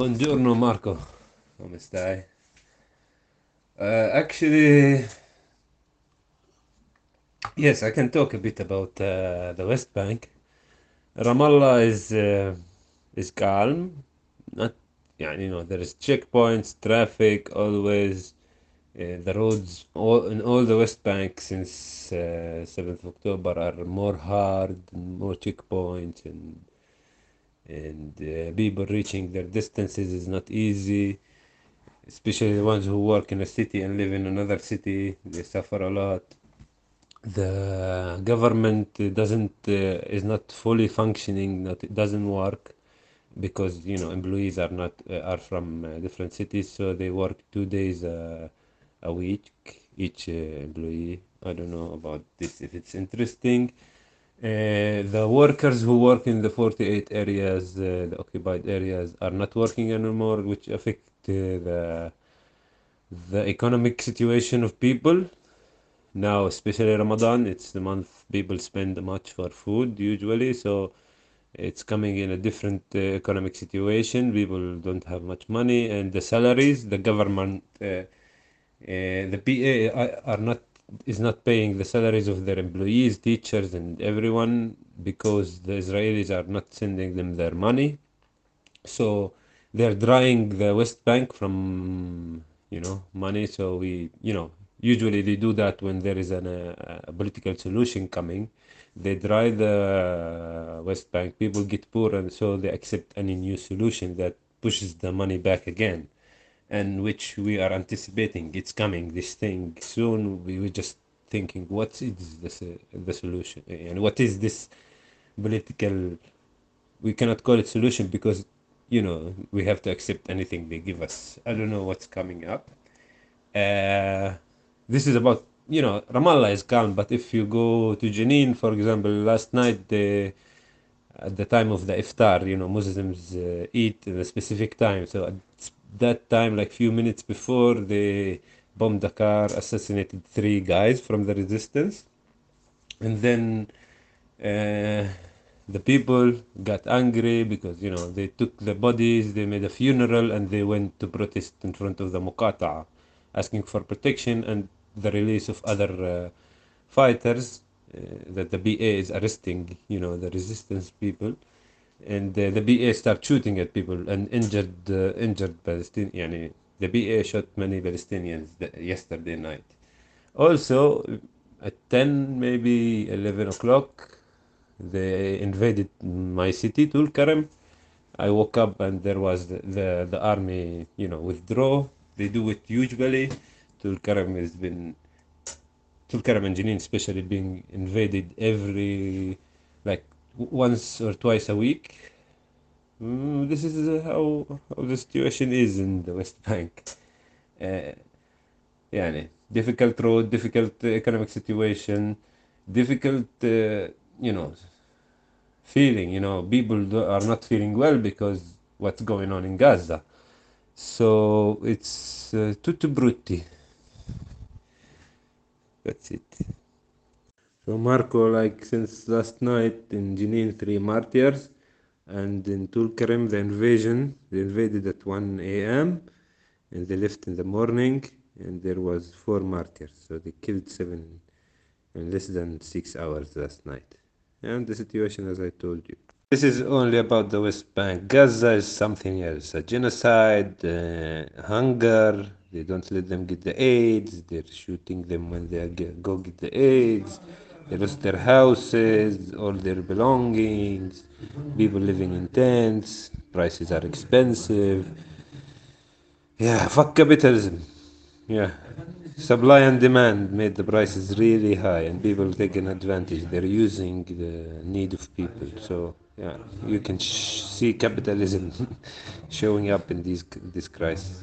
Buongiorno Marco, come stai? Uh, actually, yes, I can talk a bit about uh, the West Bank. Ramallah is uh, is calm, not yeah, you know, there is checkpoints, traffic always. Uh, the roads all in all the West Bank since uh, 7th of October are more hard, more checkpoints, and and uh, people reaching their distances is not easy especially the ones who work in a city and live in another city they suffer a lot. The government doesn't uh, is not fully functioning not it doesn't work because you know employees are not uh, are from uh, different cities so they work two days a week each uh, employee. I don't know about this if it's interesting uh, the workers who work in the 48 areas, uh, the occupied areas, are not working anymore, which affect uh, the the economic situation of people. Now, especially Ramadan, it's the month people spend much for food usually, so it's coming in a different uh, economic situation. People don't have much money, and the salaries, the government, uh, the PA are not is not paying the salaries of their employees, teachers, and everyone because the Israelis are not sending them their money. So they're drying the West Bank from you know money. So we you know usually they do that when there is an, uh, a political solution coming. They dry the West Bank. People get poor, and so they accept any new solution that pushes the money back again and which we are anticipating. It's coming this thing soon. We were just thinking what is this, uh, the solution? And what is this political we cannot call it solution because you know we have to accept anything they give us. I don't know what's coming up. Uh, this is about you know ramallah is calm but if you go to jenin for example last night they at the time of the iftar you know muslims uh, eat at a specific time. So at that time like few minutes before they bombed the car assassinated three guys from the resistance. And then uh, the people got angry because you know they took the bodies they made a funeral and they went to protest in front of the muqata'a asking for protection and the release of other uh, fighters that the BA is arresting you know the resistance people and uh, the BA start shooting at people and injured uh, injured Palestinians. The BA shot many Palestinians yesterday night. Also, at 10, maybe 11 o'clock, they invaded my city, Tulkarem. I woke up and there was the, the, the army, you know, withdraw. They do it usually. Tulkarem has been, Tulkarem and Jenin especially being invaded every, like once or twice a week. Mm, this is how, how the situation is in the West Bank. Uh, يعني difficult road, difficult economic situation, difficult, uh, you know, feeling. You know, people are not feeling well because what's going on in Gaza. So it's uh, tutto brutti. That's it. So Marco, like since last night in Jenin, three martyrs, and in Tulkarem, the invasion, they invaded at 1 a.m. and they left in the morning, and there was four martyrs. So they killed seven in less than six hours last night. And the situation, as I told you. This is only about the West Bank. Gaza is something else. A genocide, uh, hunger. They don't let them get the AIDS. They're shooting them when they go get the AIDS. They lost their houses, all their belongings, people living in tents, prices are expensive. Yeah, fuck capitalism. Yeah. Supply and demand made the prices really high and people taking advantage. They're using the need of people. So, yeah, you can see capitalism showing up in these, this crisis.